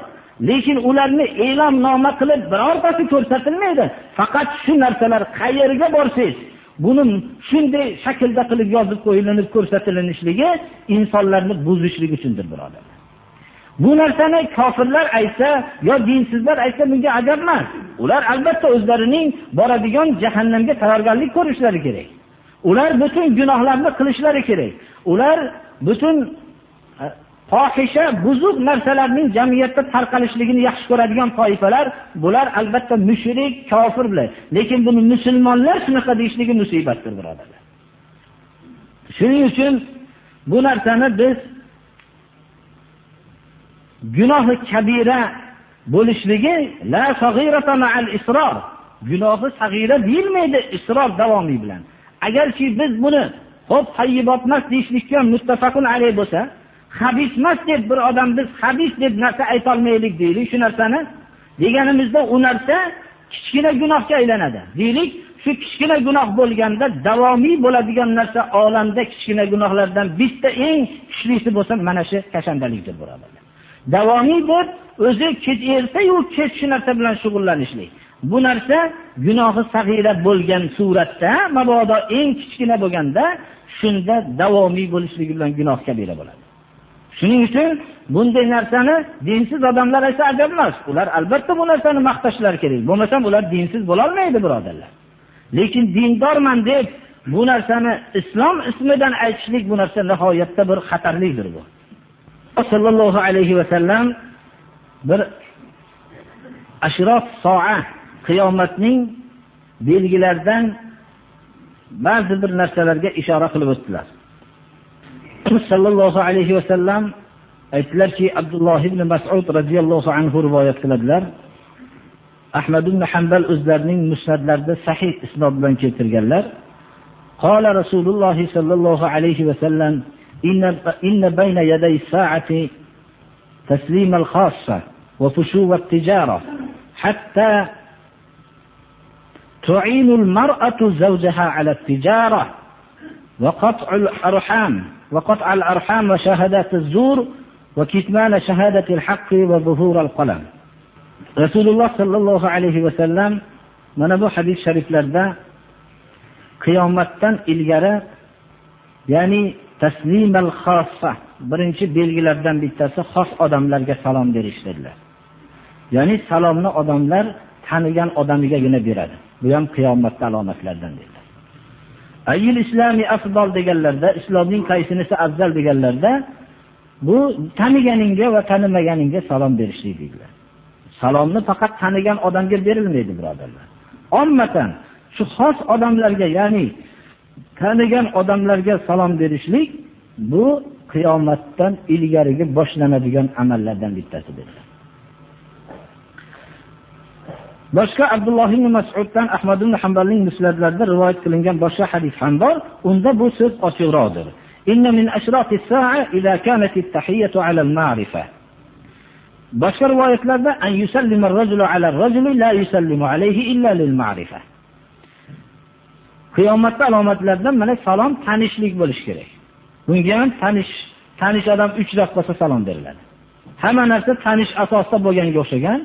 Lekin ularni e'lonnoma qilib birortasi ko'rsatilmaydi. Faqat shu narsalar qayerga borsangiz buni shunday shaklda qilib yozib qo'yilinib ko'rsatilishligi insonlarni buzishlik uchundir birodarlar bu narsani kofirlar aytsa yo dinsizlar aytsa bunga ajab emas. Ular albatta o'zlarining boradigan jahannamga tayyorgarlik ko'rishlari kerak. Ular butun gunohlarni qilishlari kerak. Ular butun fohisha buzuq narsalarning jamiyatda tarqalishligini yaxshi ko'radigan toifalar bular albatta mushrik kofirlar lekin buni musulmonlar shunaqa deyishligi musibatdir birodarlar shuning uchun bu narsani biz gunohi kabira bo'lishligi la gunohi sag'ira deyilmaydi isror davomiy bilan. Agarki biz buni ho'p tayyibot emas deyishlikka muttafaqun alayh bo'lsa habismas deb bir odam biz habis deb narsa aytolmaylik deylik shu narsani. Deganimizda u narsa kichkina gunohga aylanadi. Deylik shu kichkina gunoh bo'lganda davomiy bo'ladigan narsa olamda kichkina gunohlardan bitta eng kuchlisi bo'lsa mana shu kashandalikdir birodarlar davomiy deb o'zi ertayu kech shu narsa bilan shug'ullanishlik. Bu narsa gunohi sag'ira bo'lgan suratda mabodo eng kichkina bo'lganda shunda davomiy bo'lishligi bilan gunoh kabira bo'ladi. Shuning uchun bunday narsani dinsiz odamlar esa ajab emas. Ular albatta bu narsani maqtashlari kerak. Bo'lmasam ular dinsiz bo'lolmaydi birodarlar. Lekin dindorman deb bu narsani islom ismidan aytishlik bu narsa nihoyatda bir xatarlidir bu. Sollallohu alayhi vasallam bir ashrot soa qiyomatning belgilaridan ba'zi bir narsalarga ishora qilib o'tdilar. Sallallohu alayhi vasallam aytdilarki abdulloh ibn masud roziyallohu anhu rivoyat qiladilar ahmad ibn hambal o'zlarining musnatlarida sahih isnod bilan keltirganlar صلى الله عليه وسلم إن, إن بين يدي الساعة تسليم الخاصة وفشو التجارة حتى تعين المرأة زوجها على التجارة وقطع الأرحام وقطع الأرحام وشهادات الزور وكتمان شهادة الحق وظهور القلم رسول الله صلى الله عليه وسلم mana bu hadis shariflarda qiyomatdan ilgari ya'ni taslimal xossa birinchi belgilardan bittasi xos odamlarga salom berish dedilar ya'ni salomni odamlar tanigan odamigagina beradi bu ham qiyomatni alomatlaridan dedilar ayil islomi afzol deganlarda islomning qaysinisi afzal deganlarda bu taniganingga va tanimaganingga salom berishlik deydilar salomni faqat tanigan odamga berilmaydi birodarlar. Ommatan shu xos odamlarga ya'ni tanigan odamlarga salom berishlik bu qiyomatdan ilgarigi boshlanadigan amallardan bittasi dedilar boshqa abdulloh ibn masuddan ahmad ibn hambalning muslatlarida rivoyat qilingan boshqa hadis ham bor. Unda bu so'z ochiqroqdir. Boshqa rivoyatlarda qiyomatda alomatlaridan mana salom tanishlik bo'lishi kerak. Bunga ham tanish tanish odam uchrab qolsa salom beriladi. Hamma narsa tanish asosida bo'lganga o'xshagan.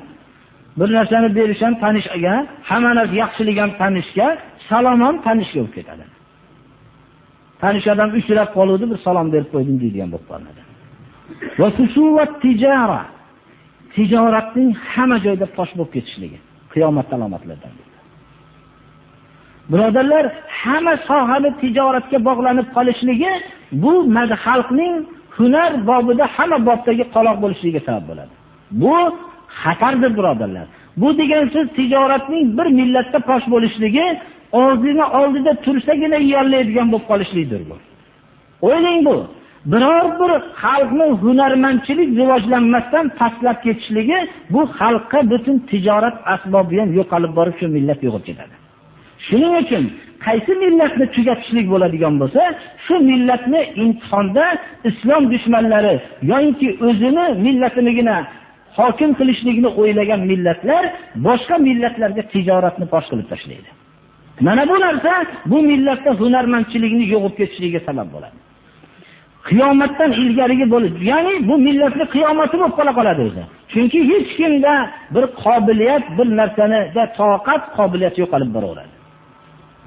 Bir narsani berish ham tanishga hamma narsa yaxshilik ham tanishga salom ham tanishga bo'lib ketadi. Tanish odam uchrab qoluvdi bir salom berib qo'ydim deydigan bo'lib qoladi tijoratning hamma joyda fosh bo'lib ketishligi. Qiyomat alomatlaridan birodarlar hamma sohani tijoratga bog'lanib qolishligi bu xalqning hunar bobida hamma bobdagi qoloq bo'lishligiga sabab bo'ladi. Bu xatardir birodarlar. Bu degan so'z tijoratning bir millatda fosh bo'lishligi og'zini oldida tursagina yeyolmaydigan bo'lib qolishlikdir bu. O'ylang bu. Biror bir xalqni hunarmandchilik rivojlanmasdan pastlab ketishligi bu xalqqa butun tijorat asbobi ham yo'qolib borib shu millat yo'qolib ketadi. Shuning uchun qaysi millatni tugatishlik bo'ladigan bo'lsa shu millatni imtihonda islom dushmanlari yoinki o'zini millatinigina hokim qilishlikni o'ylagan millatlar boshqa millatlarga tijoratni fosh qilib tashlaydi. Mana bu narsa bu millatda hunarmandchilikni yo'qib ketishligiga sabab bo'ladi. Qiyomatdan ilgarigi bo'lib ya'ni bu millatni qiyomati bo'lib qola qoladi o'zi. Chunki hech kimda bir qobiliyat bir narsanida toqat qobiliyat yo'qolib boraveradi.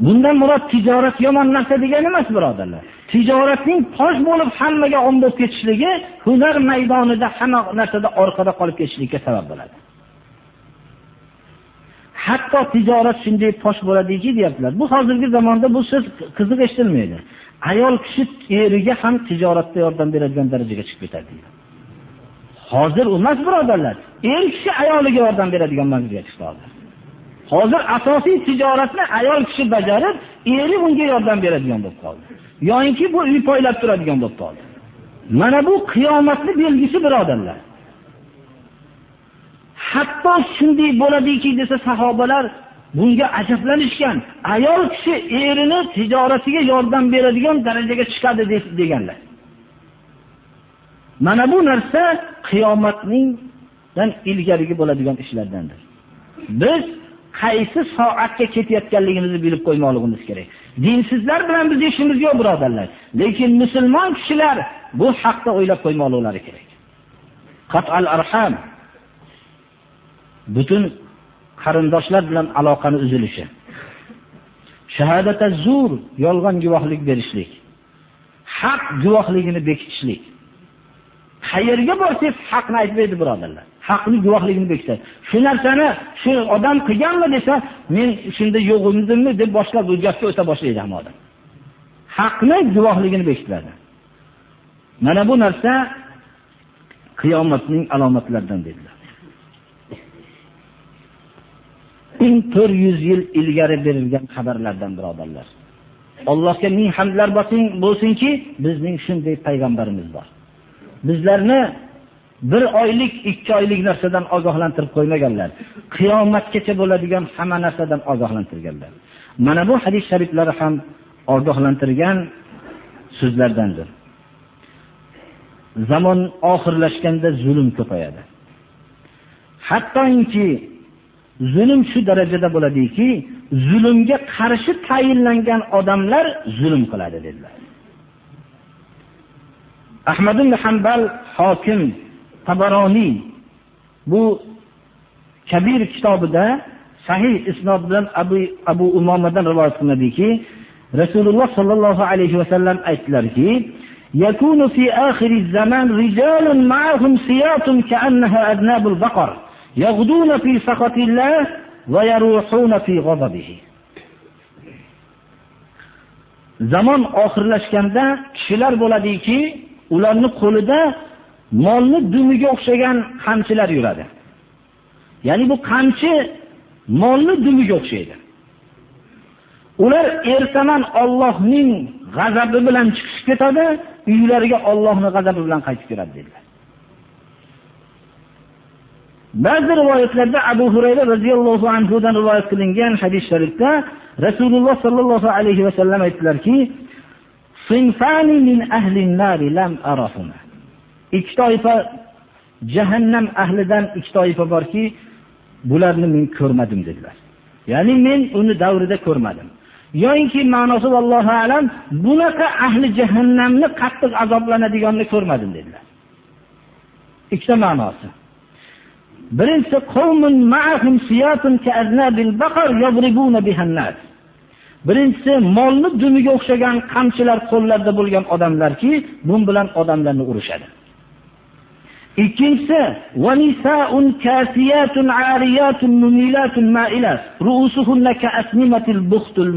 Bundan murod tijorat yomon narsa degani emas birodarlar. Tijoratning tosh bo'lib hammaga om bo'lib ketishligi hunar maydonida hamma narsada orqada qolib ketishlikka sabab bo'ladi. Hatto tijorat shunday fosh bo'ladiki deyaptilar. Bu hozirgi zamonda bu so'z qiziq eshitilmaydi. Ayol kishi eriga ham tijoratda yordam beradigan darajaga chiqib ketadi hozir emas birodarlar. Er kishi ayoliga yordam beradigan manzilga chiqdi hozir. Hozir asosiy tijoratni ayol kishi bajarib eri unga yordam beradigan bo'lib qoldi. Yoinki bu uy poylab turadigan bo'lib qoldi. Mana bu qiyomatni belgisi birodarlar. Hatto shunday bo'ladiki desa sahobalar bunga ajablanishgan ayol kishi erini tijoratiga yordam beradigan darajaga chiqadi deganlar. Mana bu narsa qiyomatning ilgarigi bo'ladigan ishlardandir. Biz qaysi soatga ketayotganligimizni bilib qo'ymoqligimiz kerak. Dinsizlar bilan biz ishimiz yo'q birodarlar. Lekin musulmon kishilar bu haqda o'ylab qo'ymoqliklari kerak. Qatal arham butun qarindoshlar bilan aloqani uzilishi. Shahadata zur yolg'on guvohlik berishlik. Haq guvohligini bekitishlik. Qayerga borsangiz haqni aytmaydi birodarlar. Haqni guvohligini bekitadi shu narsani shu odam qilganmi desa men shunda yo'q deb boshlab bu gapga o'ta boshlaydi hamma odam. Haqni guvohligini bekitiladi mana bu narsa qiyomatning alomatlaridan dedilar. Ming to'rt yuz yil ilgari berilgan xabarlardan birodarlar. Allohga ming hamdlar bo'lsinki bizning shunday payg'ambarimiz bor. Bizlarni bir oylik ikki oylik narsadan ogohlantirib qo'ymaganlar. Qiyomatgacha bo'ladigan hamma narsadan ogohlantirganlar. Mana bu hadis shariflari ham ogohlantirgan so'zlardandir. Zamon oxirlashganda zulm ko'payadi. Hattoki zulm shu darajada bo'ladiki zulmga qarshi tayinlangan odamlar zulm qiladi dedilar. Ahmad ibn hambal hokim tabaroniy bu kabir kitobida sahih isnod bilan abu abu umomadan rivoyat qilinadiki rasululloh sollallohu alayhi vasallam aytdilarki يكون في آخر الزمان رجال معهم سياط كأنها أذناب البقر يغدون في سخط الله ويروحون في غضبه zamon oxirlashganda kishilar bo'ladiki ularni qo'lida molni dumiga o'xshagan qamchilar yuradi. Ya'ni bu qamchi molni dumiga o'xshaydi. Ular ertaman Allohning g'azabi bilan chiqib ketadi uylariga Allohning g'azabi bilan qaytib keladi dedilar. Ba'zi rivoyatlarda abu hurayra radhiyallohu anhu dan rivoyat qilingan hadis sharifda rasululloh sallallohu alayhi va sallam aytdilarki ikki toifa jahannam ahlidan ikki toifa borki bularni men ko'rmadim dedilar. Ya'ni men uni davrida ko'rmadim. Yoyinki ma'nosi vallohu alam bunaqa ahli jahannamni qattiq azoblanadiganni ko'rmadim dedilar. Ikkita ma'nosi. Birinchisi qavmun ma'ahum siyatun ka'aznabil baqar yadribuna bihan nas birinchisi molni dumiga o'xshagan qamchilar qo'llarida bo'lgan odamlarki bu bilan odamlarni urishadi.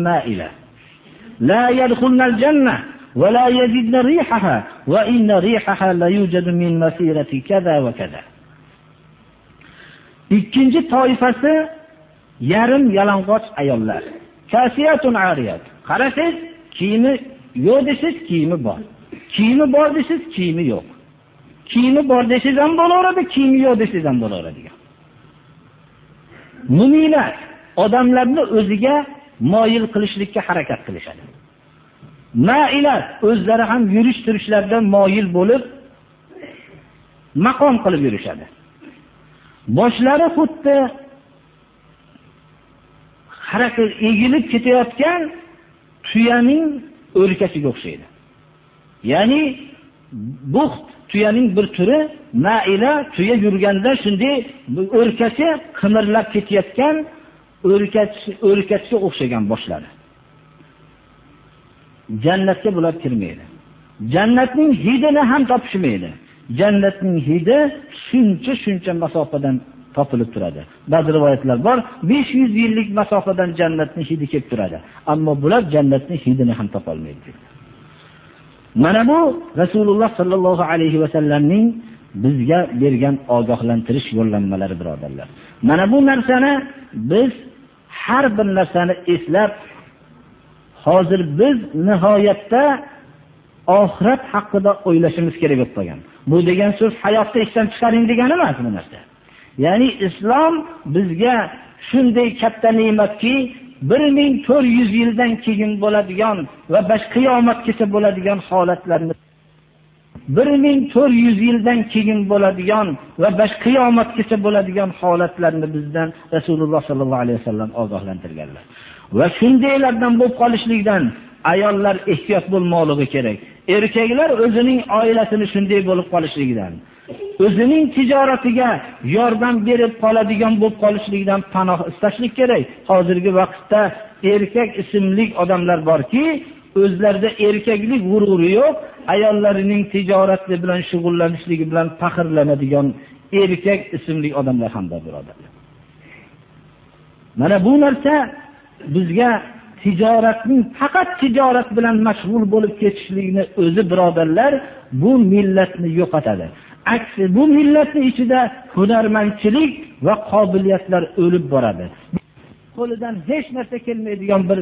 ma'ila la yadkhulnal jannah ولا يجدن ريحها وإن ريحها لا يوجد من مسيرة كذا وكذا ikkinchi toifasi yarim yalang'och ayollar kasiyatun ariyat qarasangiz kiyimi yo'q desangiz kiyimi bor kiyimi bor desangiz kiyimi yo'q Kiyimi bor desangiz ham bo'laveradi kiyimi yo'q desangiz ham bo'laveradi mu'minlar odamlarni o'ziga moyil qilishlikka harakat qilishadi. Mailat o'zlari ham yurish turishlarida moyil bo'lib maqom qilib yurishadi. Boshlari xuddi harakat egilib ketayotgan tuyaning o'rkasiga o'xshaydi. Ya'ni buxt tuyaning bir turi maila tuya yurganda shunday o'rkasi qimirlab ketayotgan o'rkachga o'xshagan boshlari. Jannatga bular kirmaydi. Jannatning hidini ham topishmaydi. Jannatning hidi shuncha shuncha masofadan topilib turadi. Ba'zi rivoyatlar bor besh yuz yillik masofadan jannatni hidi kelib turadi. Ammo bular jannatni hidini ham topolmaydi. Mana bu rasululloh sollallohu alayhi vasallamning bizga bergan ogohlantirish yo'llanmalari birodarlar. Mana bu narsani biz har bir narsani eslab hozir biz nihoyatda oxirat haqida o'ylashimiz kerak bo'lib qolgan. Bu degan so'z hayotda ishdan chiqaring degani emas bu narsa. Ya'ni islom bizga shunday katta ne'matki bir ming to'rt yuz yildan keyin bo'ladigan va qiyomatgacha bo'ladigan holatlarni bir ming to'rt yuz yildan keyin bo'ladigan va qiyomatgacha bo'ladigan holatlarni bizdan rasululloh sollallohu alayhi vasallam ogohlantirganlar. Va shundaylardan bo'lib qolishlikdan ayollar ehtiyot bo'lmoqligi kerak. Erkaklar o'zining oilasini shunday bo'lib qolishligidan o'zining tijoratiga yordam berib qoladigan bo'lib qolishligidan panoh istashlik kerak. Hozirgi vaqtda erkak ismli odamlar borki o'zlarida erkaklik g'ururi yo'q ayollarining tijorati bilan shug'ullanishligi bilan faxrlanadigan erkak ismli odamlar ham bor birodarlar mana bu narsa bizga tijoratning faqat tijorat bilan mashg'ul bo'lib ketishlikni o'zi birodarlar bu millatni yo'qotadi. Aksi bu millatni ichida hunarmandchilik va qobiliyatlar o'lib boradi. Qo'lidan hech narsa kelmaydigan bir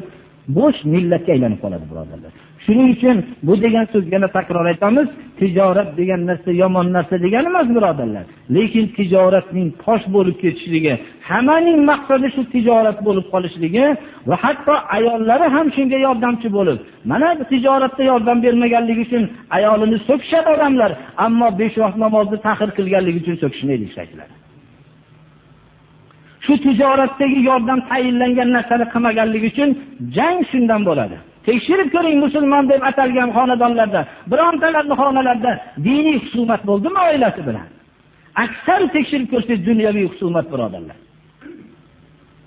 bo'sh millatga aylanib qoladi birodarlar. Shuning uchun bu degan so'z yana takror aytamiz tijorat degan narsa yomon narsa degani emas birodarlar. Lekin tijoratning tosh bo'lib ketishligi hammaning maqsadi shu tijorat bo'lib qolishligi va hatto ayollari ham shunga yordamchi bo'lib mana tijoratda yordam bermaganligi uchun ayolini so'kishadi odamlar ammo besh vaqt namozni tahir qilganligi uchun so'kishmaydi ishlaydilar. Shu tijoratdagi yordam tayinlangan narsani qilmaganligi uchun jang shundan bo'ladi. Tekshirib ko'ring musulmon deb atalgan xonadonlarda birontalarni xonalarida diniy husumat bo'ldimi oilasi bilan? Aksar tekshirib ko'rsangiz dunyoviy husumat birodarlar.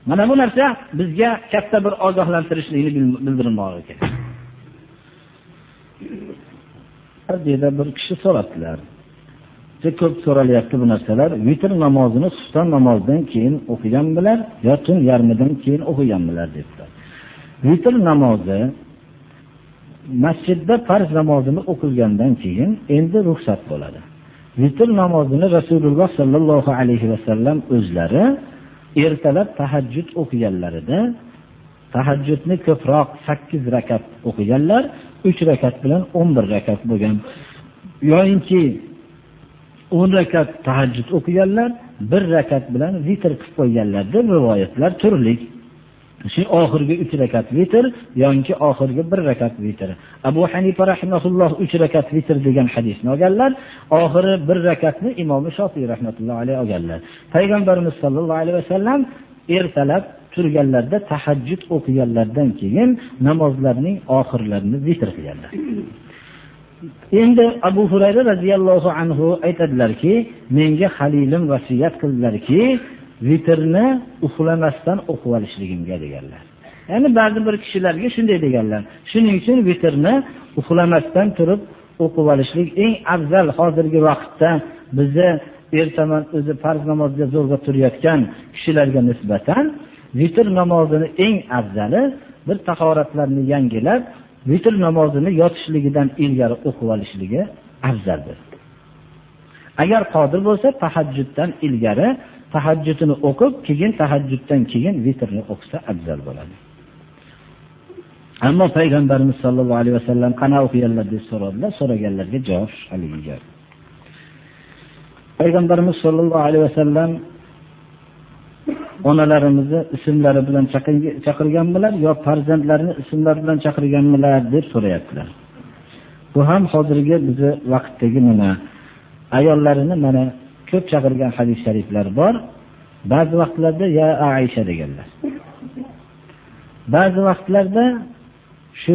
Mana bu narsa bizga katta bir ogohlantirishlikni bildirmoqi kerak. Deydi bir kishi so'rabdilar. Ko'p so'ralyapti bu narsalar. Vitr namozini xufton namozidan keyin o'qiganmilar yo tun yarmidan keyin o'qiganmilar debdi. Vitr namozi masjidda farz namozini o'qilgandan keyin endi ruxsat bo'ladi. Vitr namozini rasululloh sollallohu alayhi vasallam o'zlari ertalab tahajjud o'qiganlarida tahajjudni ko'proq sakkiz rakat o'qiganlar uch rakat bilan o'n bir rakat bo'lgan. Yoyinki o'n rakat tahajjud o'qiganlar bir rakat bilan vitr qilib qo'yganlar deb rivoyatlar turli. Shu oxirgi 3 rakat vitr yoki oxirgi 1 rakat vitr. Abu hanifa rahimahulloh 3 rakat vitr degan hadisni olganlar oxiri 1 rakatni Imom shofiy rahmatullohi alayhi olganlar. Payg'ambarimiz sollallohu alayhi vasallam ertalab turganlarda tahajjud o'qiganlardan keyin namozlarning oxirlarini vitr qilganlar. Endi abu hurayra radhiyallohu anhu aytadilarki menga halilim vasiyat qildilarki vitrni uxlamasdan o'qib olishligimga deganlar. Ya'ni ba'zi bir kishilarga shunday deganlar. Shuning uchun vitrni uxlamasdan turib o'qib olishlik eng afzal hozirgi vaqtda bizni ertaman o'zi farz namozga zo'rg'a turayotgan kishilarga nisbatan vitr namozini eng afzali bir tahoratlarni yangilab vitr namozini yotishligidan ilgari o'qib olishligi afzaldir. Agar qodir bo'lsa tahajjuddan ilgari tahajjudini o'qib keyin tahajjuddan keyin vitrni o'qisa afzal bo'ladi. Ammo payg'ambarimiz sollallohu alayhi vasallam qana o'qiganlar deb so'radilar so'raganlarga javob haligi gap payg'ambarimiz sollallohu alayhi vasallam onalarimizni ismlari bilan chaqirganmilar yo farzandlarini ismlari bilan chaqirganmilar deb so'rayaptilar. Bu ham hozirgi bizi vaqtdagi nima ayollarini mana ko'p chaqirgan hadis shariflar bor. Ba'zi vaqtlarda ya aisha deganlar. Ba'zi vaqtlarda shu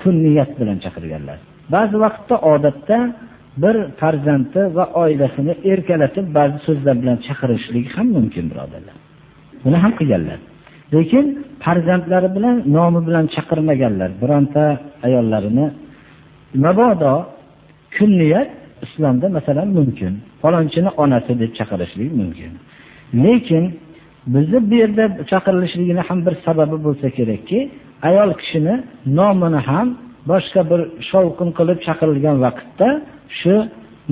kun niyat bilan chaqirganlar. Ba'zi vaqtda odatda bir farzandi va oilasini erkalatib ba'zi so'zlar bilan chaqirishligi ham mumkin birodarlar. Buni ham qilganlar. Lekin farzandlari bilan nomi bilan chaqirmaganlar bironta ayollarini mabodo kunniyat islomda masalan mumkin. Falonchini onasi deb chaqirishlik mumkin. Lekin bizni bu yerda chaqirilishligini ham bir sababi bo'lsa kerakki ayol kishini nomini ham boshqa bir shovqin qilib chaqirilgan vaqtda shu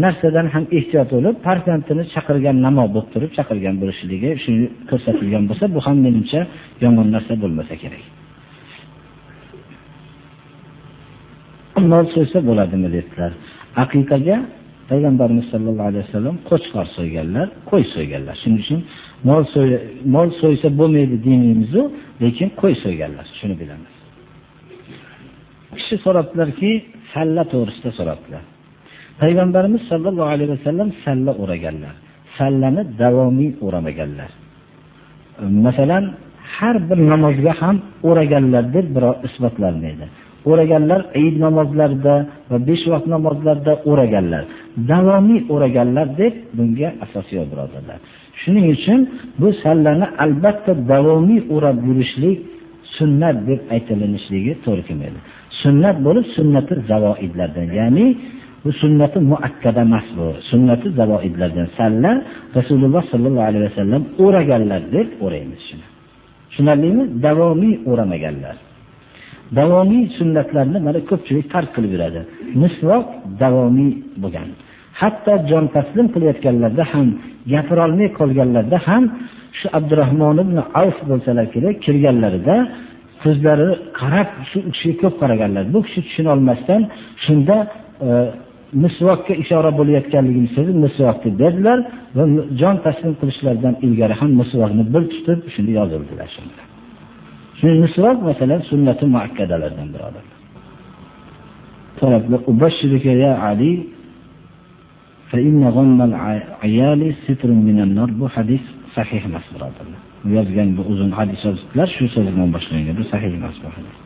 narsadan ham ehtiyot bo'lib farzandini chaqirgan namo bo'lib turib chaqirgan bo'lishligi shu ko'rsatilgan bo'lsa bu ham menimcha yomon narsa bo'lmasa kerak. Mol so'ysa bo'ladimi dedilar aqiqaga payg'ambarimiz sollallohu alayhi vasallam qo'chqor so'yganlar qo'y so'yganlar. Shuning uchun mol mol so'ysa bo'lmaydi dinimizu lekin qo'y so'yganlar. Shuni bilamiz. Kishi so'rabdilarki salla to'g'risida so'rabdilar. Payg'ambarimiz sollallohu alayhi vasallam salla o'raganlar. Sallani davomiy o'ramaganlar. Masalan har bir namozga ham o'raganlar deb birov isbotlanmaydi. O'raganlar Eid namozlarida va besh vaqt namozlarda o'raganlar. Davomiy o'raganlar deb bunga asos yo'q birodarlar. Shuning uchun bu sallani albatta davomiy o'rab yurishlik sunnat deb aytilinishligi to'g'ri kelmaydi. Sunnat bo'lib sunnati zavoidlardan ya'ni bu sunnati muakkada emas bu. Sunnati zavoidlardan salla rasululloh sollallohu alayhi vasallam o'raganlar deb o'raymiz shuni. Tushunarlimi? Davomiy o'ramaganlar. Davomiy sunnatlarni mana ko'pchilik tark qilib yuradi. Misvoq davomiy bo'lgan. Hatto jon taslim qilayotganlarda ham gapirolmay qolganlarda ham shu abdurahmon ibn avf bo'lsalar kerak kirganlarida ko'zlari qarab shu kishiga ko'p qaraganlar. Bu kishi tushunolmasdan shunda e, misvokka ishora bo'layotganligini sezib misvokni berdilar va jon taslim qilishlaridan ilgari ham misvokni bir tutib shuni yozildilar shuni misvok masalan sunnati muakkadalardan birodarlar Ali bu hadis sahih emas birodarlar yozgan bu uzun hadis so'zlar shu so'z bilan boshlangan bu sahih emas bu hadis.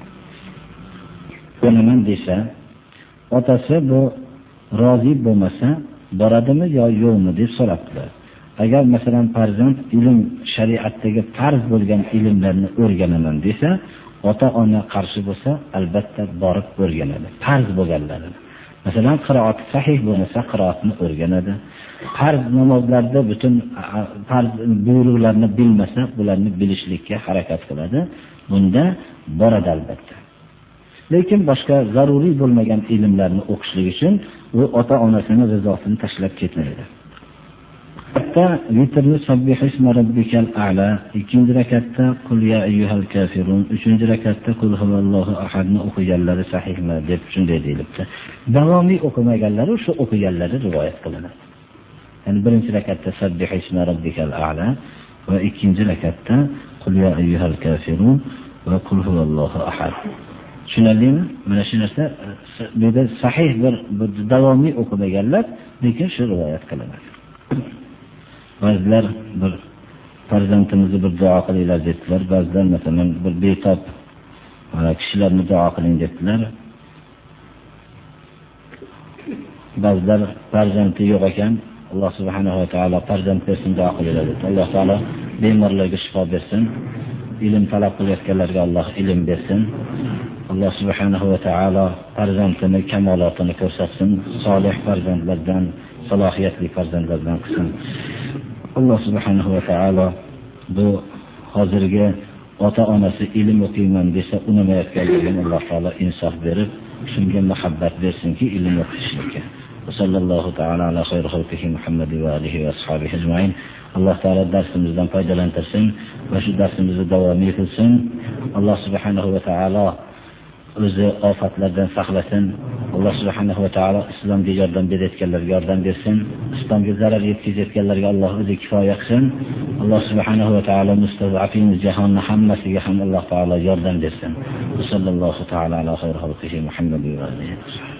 Bo'laman desa otasi bu rozi bo'lmasa boradimi yo yo'qmi deb so'rabdilar. Agar masalan farzand ilm shariatdagi farz bo'lgan ilmlarni o'rganaman desa ota ona qarshi bo'lsa albatta borib o'rganadi. Farz bo'lganlarini masalan qiroat sahih bo'lmasa qiroatni o'rganadi. Farz namozlarda butun farz buyruqlarni bilmasa bularni bilishlikka harakat qiladi. Bunda boradi albatta. Lekin boshqa zaruriy bo'lmagan ilmlarni o'qishlik uchun u ota onasini rizosini tashlab ketmaydi. Bitta vitrni a'la ikkinchi rakatda qul ya ayyuhal kafirun uchinchi rakatda qul huvallohu ahadni o'qiganlari sahihmi deb shunday deyilibdi. Davomiy o'qimaganlari shu o'qiganlari rivoyat qilinadi. Ya'ni birinchi rakatda sabbih isma robbikal a'la va ikkinchi rakatda qul ya ayyuhal kafirun va qul huvallohu ahad. Tushunarlimi? Mana shu narsa bu yerda sahih bir, bir davomiy o'qimaganlar lekin shu rivoyat qilinadi. Ba'zilar bir farzandimizni bir duo qilinglar dedilar ba'zilar masalan bir betob kishilarni duo qiling dedilar ba'zilar farzandi yo'q ekan alloh subhanahu va taolo farzand bersin duo qilinglar dedi alloh taolo bemorlarga shifo bersin ilm talab qilayotganlarga alloh ilm bersin. Alloh subhanahu va taolo farzandini kamolotini ko'rsatsin solih farzandlardan salohiyatli farzandlardan qilsin. Alloh subhanahu va taolo bu hozirgi ota onasi ilm o'qiyman desa unamayotganligini alloh taolo insof berib shunga muhabbat bersinki ilm o'qitishlikka. Sallallohu taala ala xayri xalqihi muhammad va alihi va ashabihi ajmain. Alloh taolo darsimizdan foydalantirsin va shu darsimizni davomiy qilsin. Alloh subhanahu va taolo o'zi ofatlardan saqlasin. Alloh subhanahu va taolo islomga yordam berayotganlarga yordam bersin. Islomga zarar yetkazayotganlarga alloh o'zi kifoya qilsin. Alloh subhanahu va taolo mustazafin jahonni hammasiga ham alloh taolo yordam bersin. Sallallohu taolo ala xayri muhammad va